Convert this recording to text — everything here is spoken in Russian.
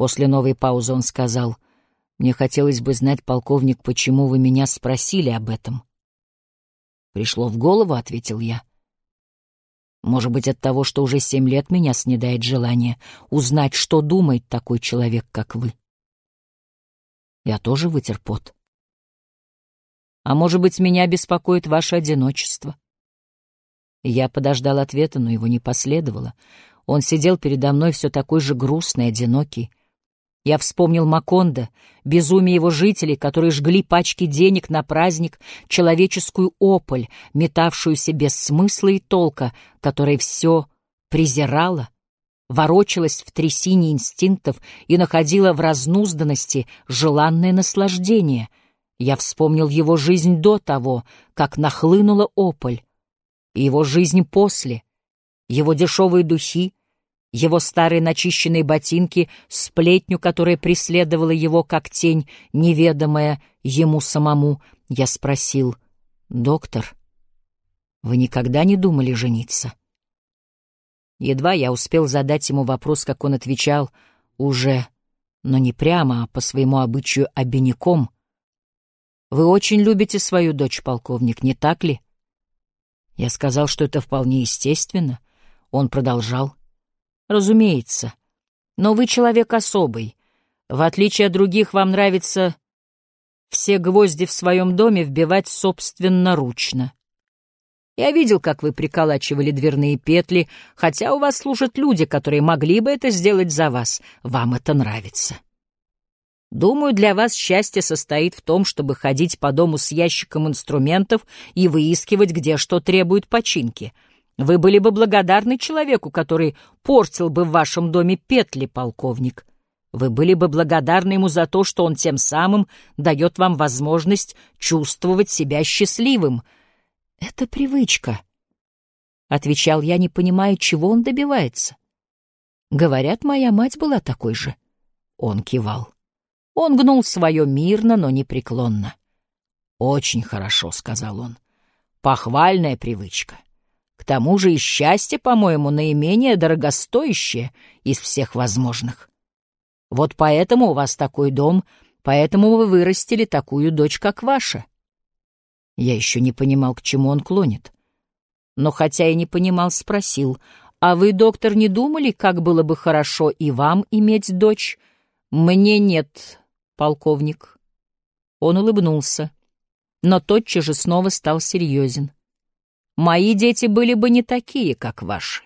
После новой паузы он сказал, «Мне хотелось бы знать, полковник, почему вы меня спросили об этом?» «Пришло в голову», — ответил я. «Может быть, от того, что уже семь лет меня снедает желание узнать, что думает такой человек, как вы». Я тоже вытер пот. «А может быть, меня беспокоит ваше одиночество?» Я подождал ответа, но его не последовало. Он сидел передо мной все такой же грустный, одинокий. Я вспомнил Макондо, безумие его жителей, которые жгли пачки денег на праздник, человеческую ополь, метавшуюся без смысла и толка, которая все презирала, ворочалась в трясине инстинктов и находила в разнузданности желанное наслаждение. Я вспомнил его жизнь до того, как нахлынула ополь, и его жизнь после, его дешевые духи, его старые начищенные ботинки, сплетню, которая преследовала его как тень, неведомая ему самому, я спросил, «Доктор, вы никогда не думали жениться?» Едва я успел задать ему вопрос, как он отвечал, уже, но не прямо, а по своему обычаю обиняком. «Вы очень любите свою дочь, полковник, не так ли?» Я сказал, что это вполне естественно. Он продолжал. Разумеется. Но вы человек особый. В отличие от других, вам нравится все гвозди в своем доме вбивать собственноручно. Я видел, как вы приколачивали дверные петли, хотя у вас служат люди, которые могли бы это сделать за вас. Вам это нравится. Думаю, для вас счастье состоит в том, чтобы ходить по дому с ящиком инструментов и выискивать, где что требует починки — вы были бы благодарны человеку, который портил бы в вашем доме петли, полковник. Вы были бы благодарны ему за то, что он тем самым дает вам возможность чувствовать себя счастливым. Это привычка, — отвечал я, не понимая, чего он добивается. Говорят, моя мать была такой же. Он кивал. Он гнул свое мирно, но непреклонно. «Очень хорошо», — сказал он. «Похвальная привычка». К тому же и счастье, по-моему, наименее дорогостоящее из всех возможных. Вот поэтому у вас такой дом, поэтому вы вырастили такую дочь, как ваша. Я еще не понимал, к чему он клонит. Но хотя и не понимал, спросил, «А вы, доктор, не думали, как было бы хорошо и вам иметь дочь?» «Мне нет, полковник». Он улыбнулся, но тотчас же снова стал серьезен. Мои дети были бы не такие, как ваши.